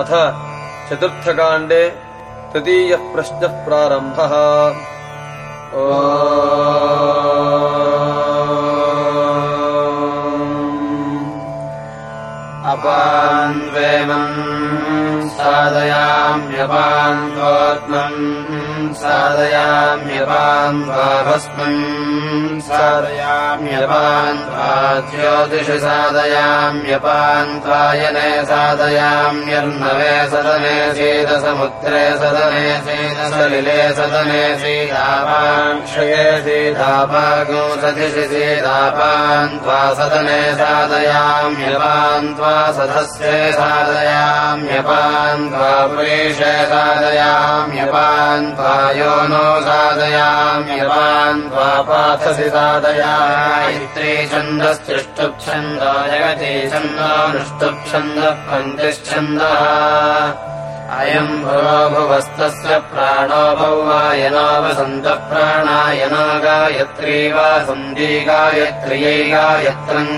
अथ चतुर्थकाण्डे तृतीयः प्रश्नः प्रारम्भः। अपान्वेमम् साधयाम्यपान्त्वात्मम् साधयाम्यपान्त्वाभस्मम् साधयाम्यपान्त्वा ज्योतिषि साधयाम्यपान्त्वायने साधयाम्यर्नवे सदने शीतसमुद्रे सदने शीतसलिले सदने सीतापाक्षये सीतापागो सदिशि सीतापान्त्वा सदने साधयाम्यपान्त्वा सदस्ये साधयाम्यपान्त्वा पुरेशे साधयाम्यपान्त्वा यो नो साधयाम्यपान्त्वा पाथसि साधयायित्री छन्दस्तिष्टुप्छन्दो जगति छन्दोऽनुष्टुप्छन्दः पञ्चश्छन्दः अयम् भुवो भुवस्तस्य प्राणो भौवायनो वसन्तः प्राणायनो गायत्री वा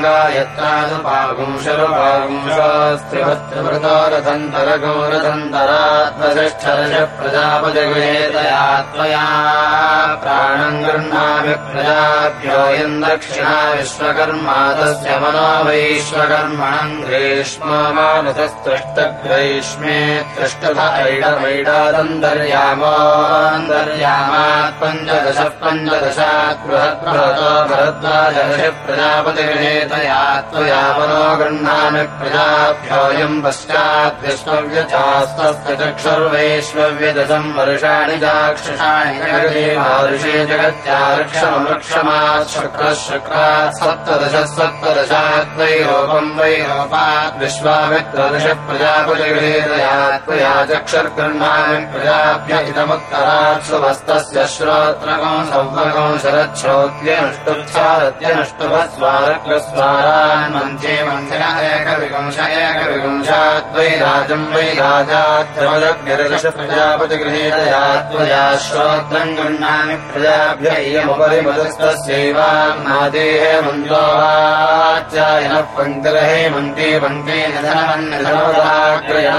गायत्रानुपागुंशरुपागुंशस्त्रिभत्रिवृतो रथन्तरगो रथन्तरात्मशिष्ठरश प्रजापजगुहेतया त्वया प्राणम् गृह्णामि प्रजाभ्योऽयम् दक्षिणा विश्वकर्मा तस्य मनो वैश्वकर्मणम् ग्रीष्मो त्रिष्टभैडमैडादन्तर्यामोऽन्तर्यामात् पञ्चदश पञ्चदशात् बृहद्बृहतो भरद्वाजर्ष प्रजापतिगृहेतया त्वया मनो गृह्णामि प्रजाभ्योऽयम् पश्चात् विश्वव्यचास्तस्य चक्षुर्वैश्वव्यदशम् वर्षाणि चाक्षुषाणि जगति मादृशे जगत्यारक्षमवृक्षमात् शुक्रः शुक्रात् सप्तदश सप्तदशात् वैरोपम् वैरोपात् विश्वामित्रदश प्रजापतिगृहेतया त्वया चक्षुर्गृह्णामि प्रजाभ्य इदमुत्तरात् सुभस्तस्य श्रोत्रको संवको शरच्छ्रोत्यनुष्टुप्स्यारत्यनुष्टुभस्वारग्रस्वारान् मन्त्ये मन्त्रिण एकविगुंश एकविगुंशात् वै राजम् वै गृह्णामि प्रजाभ्य इयमुपरि मन्त्रो वाच्यायनः पङ्क्तिरहे मन्त्रे पङ्क्ते निधनवन्निधनवदाग्रयण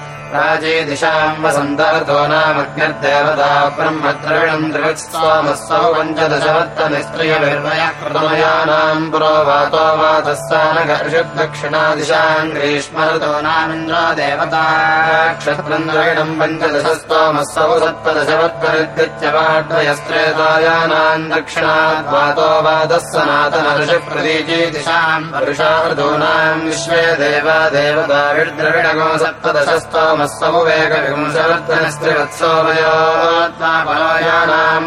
दिशाम् वसन्तरतो नामग्निर्देवता ब्रह्मद्रविणम् त्रिवत्स्वामस्सौ पञ्चदशवत्तनिस्त्रियभिर्मयः कृतमयानाम् पुरोवातो वातस्सानघर्षद्दक्षिणादिशाम् ग्रीष्मऋतो नामिन्द्रो देवता क्षत्रम् द्रविणम् पञ्चदशस्तोमस्सौ सत्पदशवत्परिद्यत्यवाड्वयस्त्रेतायानाम् दक्षिणाद्वातो वातः सनातनऋषि प्रतीची दिशाम् वर्षा ऋतूनाम् विश्वे देवा देवता विद्रविणगो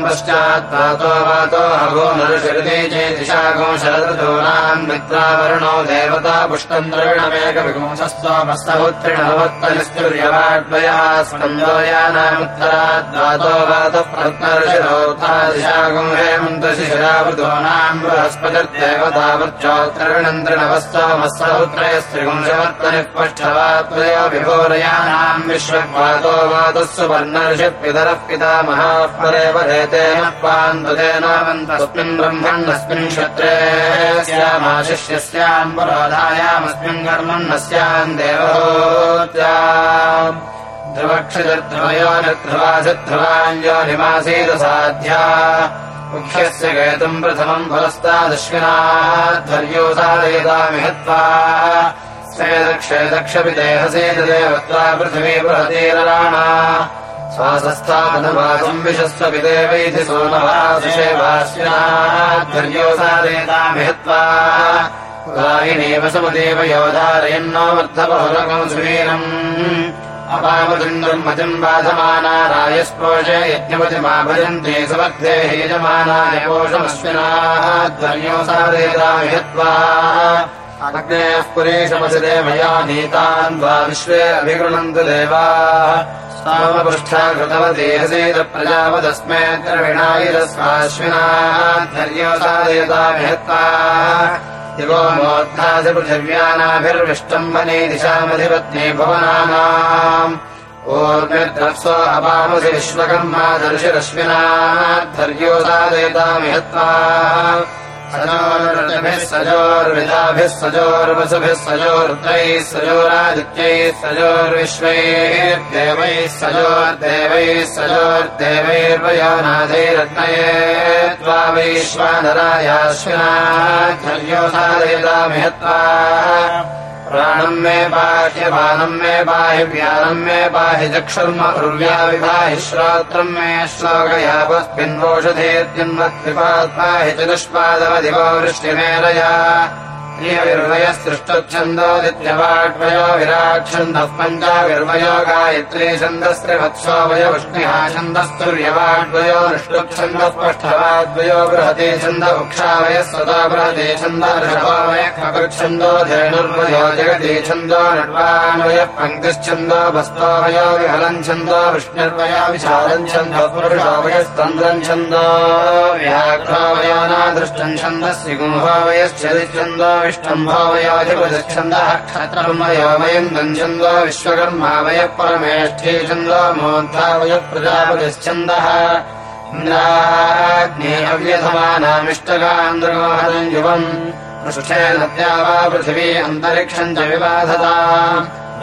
पश्चात्पातो वातो हगो नरुषिरति चेतिशागो शरदूनाम् मित्रावरुणो देवता पुष्टम् द्रविणमेकविपुंशस्त्वमस्तपुत्रिणवत्तनिस्तुर्यवाड्वयः स्कन्दोयानामुत्तराद्वातो वातः प्रत्नर्षिरोत्तादिशागो हेमन्तशिशिरावृतोनाम् बृहस्पतिर्देवतावृक्षोत्तर्विणन्त्रिणवस्तोमस्तपुत्रयस्त्रिगुंशवत्तनिः पष्ठवात्वयो विभोरयानाम् विश्वक्वातो वातस्व वर्णर्षि पितरः पितामहाः परेव हेतेन पान्वतेनावन्तस्मिन् ब्रह्मण्यस्मिन् क्षत्रे स्यामाशिष्यस्याम् पुरोधायामस्मिन् कर्मण्यस्याम् देवहोत्याम् ध्रुवक्षितर्ध्रुवयो निर्ध्रुवासिध्रुवाञ्जोनिमासीत साध्या। मुख्यस्य केतुम् प्रथमम् पुरस्तादश्विनाध्वर्यो हत्वा स्वेदक्षेदक्षपिदेहसेदेवत्रा पृथिवी बृहतीरराणा स्वासस्थापनवासम् विशस्व पिदेवैति सोमवासिषेवाश्विनाध्वर्यो साधयतामि हत्वा गायिनेव समुदेव योधारयन्नो वर्धबहुरकम् सुवीरम् अपामदुन्दुर्मतिम् बाधमाना रायस्पोषे यज्ञपतिमा भजन्ते समर्थे यजमानाय पोषमश्विनाः ध्वर्यो साधयतामि हत्वा अग्नेः पुरेशमसि मया नीतान् वा विश्वे अभिगृणन्तु देवाः। सामपृष्ठा कृतवदेहसेत प्रजापदस्मे साधयतामि दिवो मोद्धासि पृथिव्यानाभिर्विष्टम्बने दिशामधिपत्नी भुवनानाम् अपामसि विश्वकर्मा सजोर्भिः सजोर्विदाभिः सजोर्वसुभिः सजोर्द्रैः सजोरादित्यैः सजोर्विश्वैः देवैः सजोर्देवैः सजोर्देवैर्वयोनाथैरत्नये त्वा वैश्वानरायाश्विना धर्योदादेतामिहत्वा प्राणम् मे बाह्यपानम् मे बाहि व्यानम् मे बाहि चक्षुर्म उर्व्याविभाहि श्रोत्रम् मे श्लोकयापस्मिन्वोषधेत्यन्मत्कृपात्माहि चतुष्पादवदिवो वृष्टिमेरया प्रियविर्वयस्तिष्ठच्छन्दोदित्यवाड्वयो विराट्छन्दः पञ्चाविर्वयो गायत्री छन्दस्त्रिवत्सो वयवृष्णिः छन्दस्तुर्यवाड्वयो निष्टुच्छन्दः पष्ठवाद्वयो बृहते छन्द उक्षावयः सदा बृहते छन्द ऋषभोवयः खगच्छन्दो धेनुर्वयो जगति छन्दो नड्वान्वयः पङ्क्तिश्छन्दो भस्तोवयो विहलम् छन्दो विष्णुर्वयो विशालम् छन्दः पुरुषोवयस्तन्द्रम् छन्दो व्याघ्रोवयो नादृष्टम् छन्दस्य गुंहोवयश्चरिच्छन्दो विष्टम्भोवयोधिपतिच्छन्दः क्षत्रमयोमयम् गञ्छन्दो विश्वकर्मावय परमेष्ठी छन्दो मोन्धावय प्रजापतिश्छन्दः। इन्द्राग्ने अव्यधमानामिष्टगान्द्रगोहनम् युवम् वा पृथिवी अन्तरिक्षम् च विबाधता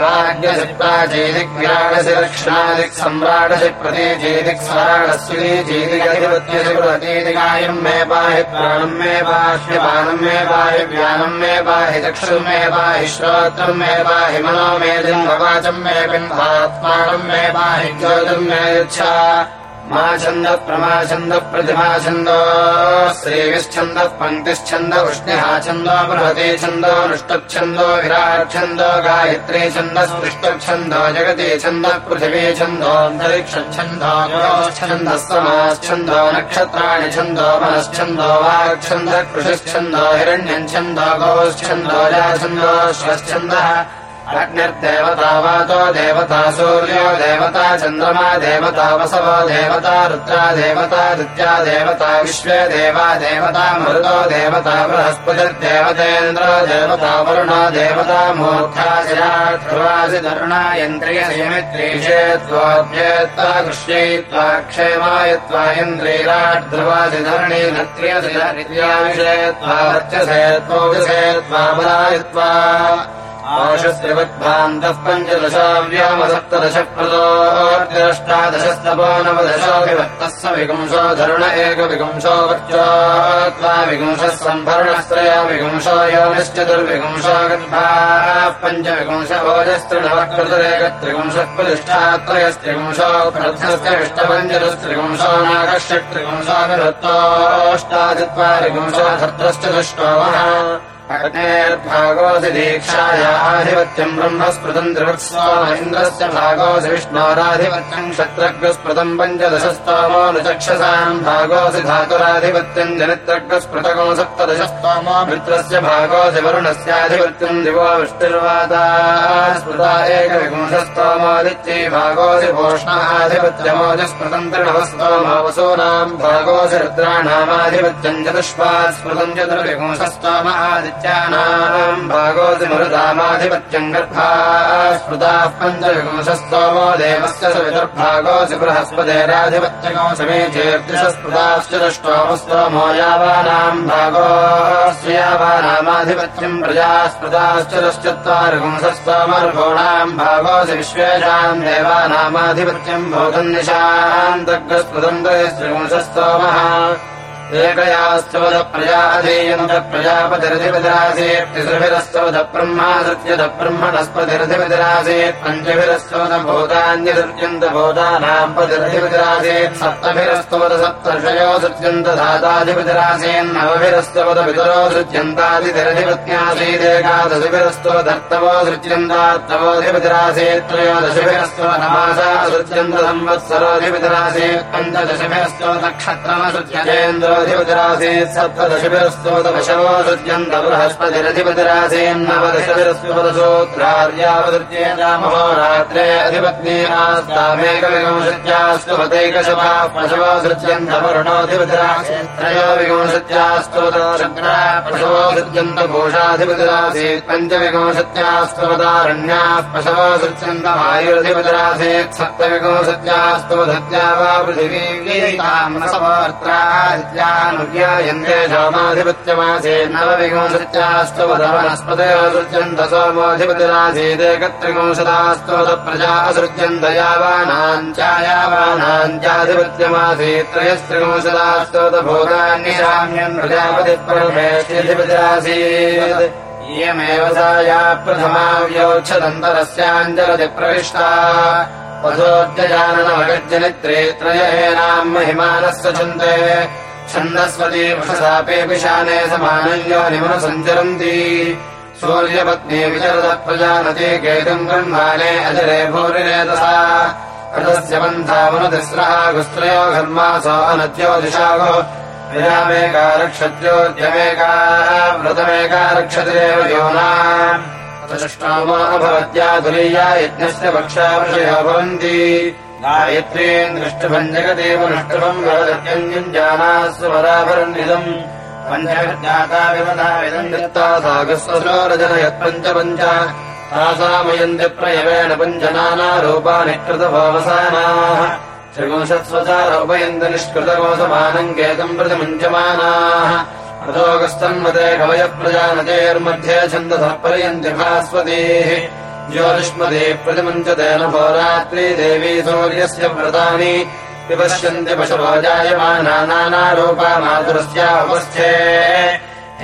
राज्ञसिप्राचेदिग्विराडसि रक्षणादिक् सम्राडसि प्रतीचेदिक् स्वराडस्विनी चेदिगधिपत्यसि मे पाहि प्राणम् मे बाह्यपानम् मे पाहि व्यानम् मे पाहि चक्षुम् मे पाहि श्रोत्रम् मे पाहि मनो मे दिन्ववाचम् मे बिन्धात्मानम् मे पाहि ज्योतिम् मे यच्छा मा छन्दः प्रमाछन्दः प्रतिमाछन्दो श्रीविच्छन्दः पङ्क्तिश्छन्द उष्ण्यः छन्दो बृहते छन्दो नृष्टच्छन्दो विराट्छन्दो गायत्री छन्दः स्पृष्टच्छन्दो जगति छन्दः पृथिवी छन्दोऽन्तरिक्षच्छन्दो छन्दः समाच्छन्दो नक्षत्राणि छन्दो मनश्छन्दो वाक्छन्दः कृषिश्छन्दो हिरण्यम् छन्दो गोश्छन्दो जाछन्दो श्वच्छन्दः अग्निर्देवता वातो देवता सूर्यो देवता चन्द्रमा देवता वसवो देवता रुद्रा देवता दित्या देवता विश्वे देवा देवता मरुतो देवता बृहस्पतिर्देवतेन्द्रो देवता वरुणो देवता मूर्धासिराध्रुवासि तरुणा यन्त्रियमित्रीषे त्वोऽभ्येत्वा कृष्यैत्वा क्षेमायत्वा इन्द्रीराट् ध्रुवासि धरणी नत्रियसिरित्याविषे त्वा वर्चसे त्वोविषे त्वा बलायत्वा आशस्त्रिवद्भान्तः पञ्चदशाव्यामसप्तदश प्रदोऽष्टादशस्तपो नवदशोऽभिभक्तः स विगुंशो धरुण एकविगुंशो वर्चोत्वा विगुंशः सम्भरणस्त्रया विगुंशो योनिश्चतुर्विगुंशो गर्भाः पञ्चविगुंश ओजस्त्रिणवक्रतुरेकत्रिगुंशः प्रतिष्ठात्रयस्त्रिगुंशो प्रर्थस्य विष्टपञ्चदस्त्रिगुंशो नागषट्त्रिगुंशो विभक्तोऽष्टाचत्वारिगुंशो धर्तश्चतुष्टोमः अग्नेर्भागोऽसि दीक्षायाधिपत्यम् ब्रह्मस्पृतम् त्रिवत्सोम इन्द्रस्य भागोऽसि विष्णोराधिपत्यम् क्षत्रग्रस्पृतम् पञ्चदशस्तोमो नुचक्षसाम् भागोऽसि धातुराधिपत्यम् जनित्रग्रस्पृतको सप्तदशस्तोमो मित्रस्य भागोऽसि वरुणस्याधिपत्यम् दिवो विष्णुर्वाता स्मृता भागोऽसि भूष्णाधिपत्यमोजस्पृतम् त्रिणवस्तोमो वसूनाम् भागोऽसि रुद्राणामाधिपत्यम् चतुष्पात् स्मृतम् चतुर्विपुंशस्तोम आदित्य त्यानाम् भागोऽसि मरुदामाधिपत्यम् गर्भाः स्मृताः पञ्चविपुंशस्तोमो देवस्य सवितुर्भागोऽसि बृहस्पतेराधिपत्यगो समेचेर्दृशस्मृताश्च दष्टोमस्तोमो यावानाम् भागोऽस्य यावानामाधिपत्यम् प्रजास्मृताश्च दश्चत्वारिपुंशस्तोमर्भूणाम् भागोऽसि विश्वेषाम् देवानामाधिपत्यम् भूतन्निशान्तग्रस्मृतम् एकयास्तवद प्रजाधीयन्त प्रजापतिरधिपतिरासीत् तिसृभिरस्तवद ब्रह्मासृत्यद ब्रह्मणस्पतिरधिपतिरासीत् पञ्चभिरस्तवद भूतान्यसृत्यन्त भूतानाम् पतिरधिपतिरासीत् सप्तभिरस्तवद सृत्यन्त धाताधिपतिरासीन् नवभिरस्तवद पितरो सृज्यन्तादितिरधिपत्न्यासीदेकादशिभिरस्तवदर्तवो सृज्यन्तात्तवोऽधिपतिरासीत् त्रयोदशभिरस्तव नमासा सृज्यन्त संवत्सरोऽधिपतिरासीत् पञ्चदशभिरस्तव सप्तदशभिरस्तोदशोऽसृत्यन्त बृहस्पतिरधिपतिरासेन्नवदशभिरस्वदशोत्रार्यावदृत्येनामहोरात्रे अधिपत्नी आस्तामेकविंशत्यास्तु हतैकशवाः पशवोऽसृत्यन्तमरुणोऽधिपतिरासेत्रयो नुर्यायन्ते सोमाधिपत्यमासे नवविंशत्यास्तवधवनस्पतयोसृज्यन्त सोमोऽधिपतिरासीदेकत्रिविंशदास्तवद प्रजा असृज्यन्त यावानाञ्चायावानाञ्चाधिपत्यमासे त्रयस्त्रिविंशदास्तवद भोगान्यसाम्यन् प्रजापतिप्रमेष्यधिपतिरासीत् इयमेव सा या प्रथमा व्योच्छदन्तरस्याञ्जलति प्रविष्टा वधोद्यजाननमगज्जनित्रे त्रयेनाम् महिमानस्य छन्दे छन्दस्वती वषसापेऽपि शाने समानयो निमनुसञ्चरन्ति। सूर्यपत्नी विचरतः प्रजानति केतुम् ब्रह्माणे अजरे भूरिरेतसा कृतस्य पन्थामनुतिस्रः गुस्त्रयो घर्मासो अनद्यो दिशागो। विरामेका रक्षत्योद्यमेका व्रतमेका रक्षतिरेव योना। ष्टामोऽभवत्या तुलीया यज्ञस्य पक्षाविषयो भवन्ति गायत्रीम् दृष्टभञ्जगदेव नष्टभम् वरदत्यञ्जम् जानास्व वराभरन्निदम् पञ्चजाता विमदाविदम् दत्ता सागस्वरजन यत्पञ्च पञ्च तासामयन्ति प्रयवेण पञ्चनानारूपाणि कृतभोवसानाः। त्रिपुंशत्स्वचारोपयन्ति निष्कृतकोसमानम् केतम् प्रतिमुञ्चमानाः अतोगस्तन्मते कवयप्रजानतेर्मध्ये छन्दसः पर्यन्ति भास्वतीः ज्योतिष्मते प्रतिमुञ्चतेन भोरात्री देवी सूर्यस्य व्रतानि विपश्यन्ति पशवो जायमाना नानारूपा मातुरस्यावस्थे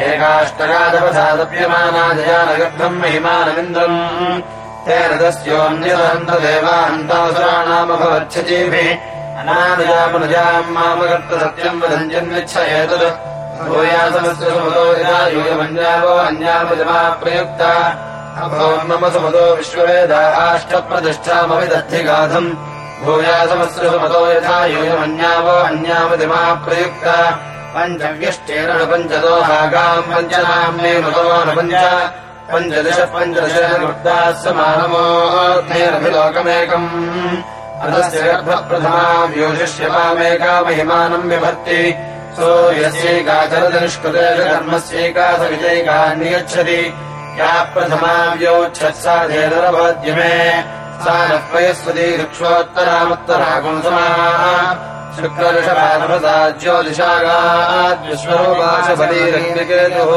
एकाष्टकादवसादप्यमाना जयानगर्भम् महिमानमिन्द्रम् तेन भूयासमस्य सुमतो यदा यूयमन्यावो अन्यामजमा प्रयुक्ता मम सुमतो विश्ववेदा आष्टप्रतिष्ठामविदधिगाधम् भूयासमस्य सुमतो यथा यूयमन्यावो अन्यामदिमा प्रयुक्ता पञ्चव्यष्टेन पञ्चदोहागाम् पञ्चनाम्ने मतो न पञ्च पञ्चदश पञ्चदशेन वृत्ताः समानमोऽर्थेरभिलोकमेकम् अतस्य गर्भप्रथमा व्योशिष्यमामेका महिमानम् विभक्ति सूर्यस्यैकाचरदनिष्कृतेष धर्मस्यैका सविजैका नियच्छति या प्रथमा व्योच्छत्सा धेनरभोद्यमे सा नः पयस्वती वृक्षोत्तरामुत्तरागुंसमाः शुक्रऋषभानभसा ज्योतिषागाद्विश्वरूपाशबलीरग्निकेतुः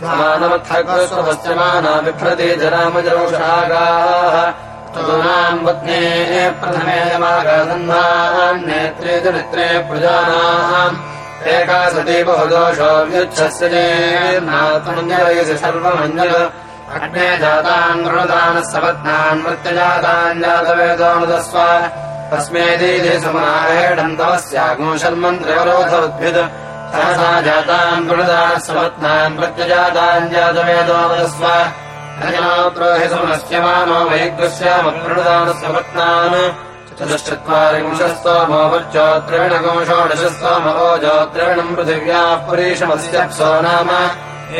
समानमर्थकृष्णपश्यमाना बिभ्रति जनामजौषागाः तदूनाम् पत्नेः प्रथमे यमागासन्धान् नेत्रे च नेत्रे प्रजानाम् एका सती व्युच्छस्य चेन्नात्मञ्जलयसि सर्वमञ्जल। अग्ने जातान् मृणदानः सपत्नान् मृत्यजातान् जातवेदोऽनुदस्व तस्मै दीधि समाहेडन्तवस्यागो शर्मन्त्रिवरोधोद्भिद सहसा जातान् सुमस्य मानो वैग्रस्यामप्रणुदानः सपत्नान् चतुश्चत्वारिंशस्तोमो वर्चोत्रेणकोषोडशस्तोमो ज्योत्रेणम् पृथिव्याः पुरीषमस्यप्सो नाम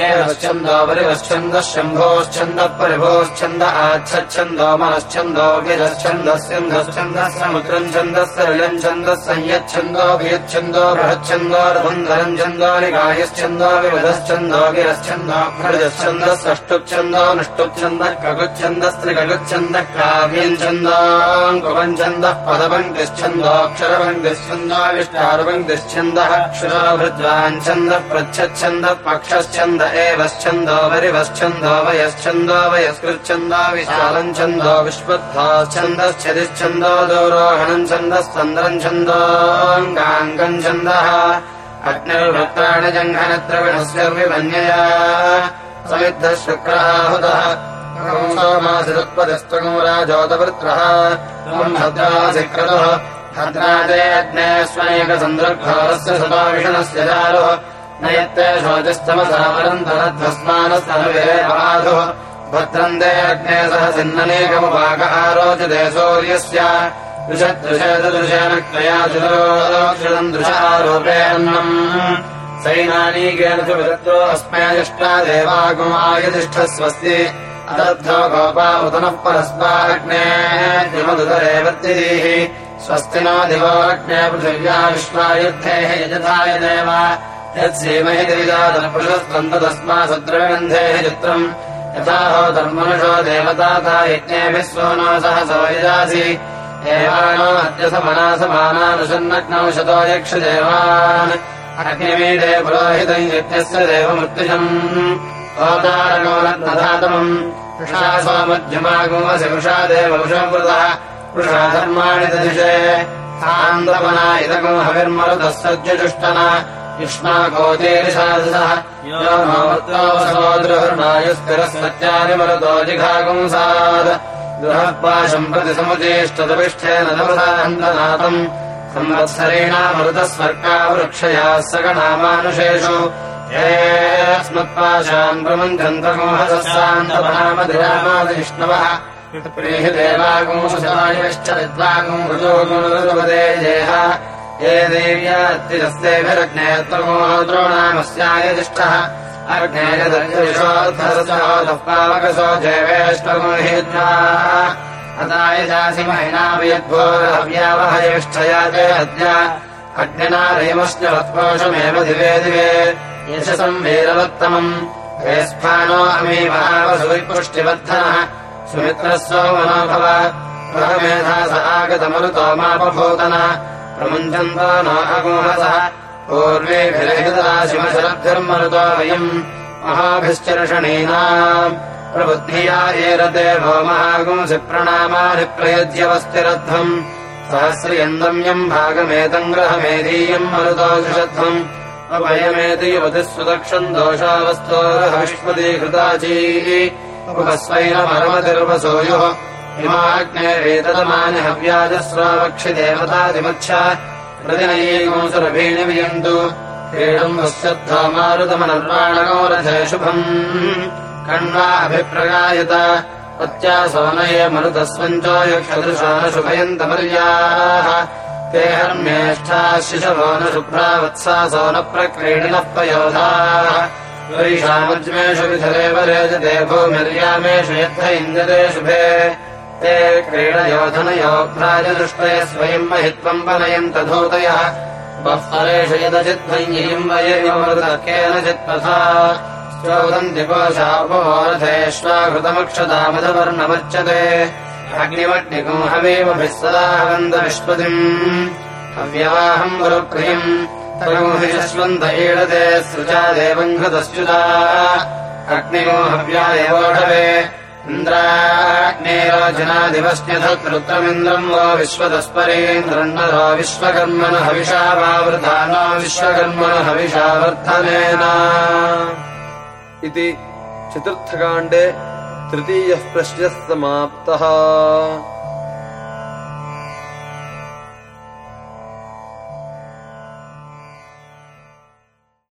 एवश्चन्दो परिवश्चन्दः शम्भोश्चन्दः परिभोश्चन्द आच्छन्दो मनश्चन्दो गिरश्चन्दस्यन्धश्चन्दः समुद्रम् छन्दः सलिलम् छन्दः संयच्छन्दो वियच्छन्दो बृहच्छन्दो रथुन्धरम् छन्दो निकायश्चन्दो विविधश्चन्दो गिरश्चन्दो भृजश्चन्दः सष्टुच्छन्दो निष्टुच्छन्दः कगुच्छन्दस्त्रिकगुच्छन्दः काव्यम् छन्दोङ्कुवम् छन्दः पदपङ्क्तिश्चन्दोऽक्षरपङ्क्तिश्चन्दो विष्टारपङ्क्तिश्चन्दः क्षुराभृद्वान् छन्दः प्रच्छन्दः पक्षश्चन्द एवश्चन्दो वरिवश्चन्दो वयश्चन्दो वयस्कृच्छन्दो विशालम् छन्दो विश्वद्धाश्चन्दश्चदिश्चन्दो दोरोहणम् छन्दः सन्द्रम् छन्दोऽङ्गाङ्गम् छन्दः अग्निर्वक्त्राणि जङ्घनत्रविणस्य समिद्धः शुक्राहुतः सोमासिरुत्पतिस्तुराजोतवृत्रः भद्रासि क्रतुः भद्रादे अग्नेष्वनेकसन्दर्घोरस्य सदाविषणस्य जालुः नयत्ते शोचस्तमसामनन्तरध्वस्मानस्तनवे बाधुः अग्ने सह सिन्ननेकमुपाक आरोचते सूर्यस्य दृशदृशेदृशेनक्तया चतुरोक्षितम् सैनानीकेन च विदत्तो गोपा स्वस्ति नो दिवोऽग्ने पृथिव्या विश्वायुद्धेः यजधाय यत्सीमहि दिविजातपुरुषस्कन्दतस्मासद्रविगन्धेः चित्रम् यथा हो धर्मनुषो देवताता यज्ञेभिः सोनो सह सवयजासि एवानो अद्य समनासमानानुषन्नग्नौ शतो यक्षदेवान् अग्निमीडे पुरोहितम् यज्ञस्य देवमृत्युषम् ओदारणोनधातमम् वृषा सोमध्यमागुमसि वृषा देववृषमृतः वृषा धर्माणि ददिशे सान्दपना इदगो हविर्मरुतः सज्जजुष्टन युष्माकोतीर्षादसः यो नोमर्तोऽसो दृहृणायुस्तिरः सत्यानि मरुतो जिघागुंसात्। गृहपाशम् प्रति स्वर्गावृक्षया सगणामानुषेषु येऽस्मत्पाशान् प्रमन्त्रन्तमोहसस्सान्तपनामधिरामादिष्णवः प्रीहि देवागुंसुषायश्च विद्वागुम् ऋजोगुणपदे जेह ये देव्यात्तिरस्तेभिरग्ने त्वमोहद्रोणामस्याय तिष्ठः। अग्नेयदर्शोद्धरसोदः पावकसो देवेष्टगुणहिद्वा अताय चासि महिनावयद्भोरहव्यावहयेष्ठया ते अद्य अग्निना रेमश्च वत्पोषमेव दिवे दिवे। यशसम् वीरवत्तमम् वेस्फानो अमी महावसुविपुष्टिवर्धनः सुमित्रः सोमनो भव गृहमेधा स आगतमरुतो मापभूतन प्रमुञ्चन्तो न अगुहसः। पूर्वेभिरहितदाशिमशरद्भिर्मरुतो वयम्। महाभिश्चर्षणीनाम् प्रबुद्धिया एरते भो महागुंसि प्रणामानि प्रयुज्यवस्तिरध्वम् सहस्रियन्दम्यम् भागमेतम् ग्रहमेधीयम् मरुतो जुषध्वम्। अभयमेति युवतिः सुदक्षम् दोषावस्तोरहविष्पदीकृताची। उपस्वैनमरमतिर्वसूयुः इमाग्नेरेतदमानि हव्याजस्रावक्षिदेवतादिमच्छ प्रतिनयीगोऽसुरभीणि वियन्तु क्रीडम् वस्यद्धो मारुतमनर्वाणगौरथे शुभम् कण्वा अभिप्रगायत प्रत्यासोनये मरुतस्वञ्चो यक्षदृशा शुभयन्तमर्याः ते हर्म्येष्ठाः शिशवो न शुभ्रा वत्सासो न प्रक्रीडिनः पयोधाः वैषामज्मेषु विधरेव रेजते भूमिर्यामेषु यत्थ इन्द्रते शुभे ते क्रीडयोधनयो भ्राजदृष्टय स्वयम् महित्वम् यदचिद्वय्यम् वयेन चोदन्ति कोशापोरथेष्वाघृतमक्षतामधवर्णमर्चते अग्निमग्निकम् हवेमभिः सदा हवन्तविष्पतिम् अव्यवाहम् गुरुप्रियम् तयोहि यश्वन्त ईडते सृजा देवम् घृतस्युता। अग्निगो हव्या एवोढवे इन्द्राग्नेरोजनादिवस्न्यधकृत्रमिन्द्रम् वो विश्वतस्परेन्द्रन्नरो विश्वकर्मण हविषा वावृधानो विश्वकर्मण हविषा वर्धनेन। इति चतुर्थकाण्डे तृतीयः प्रश्नः समाप्तः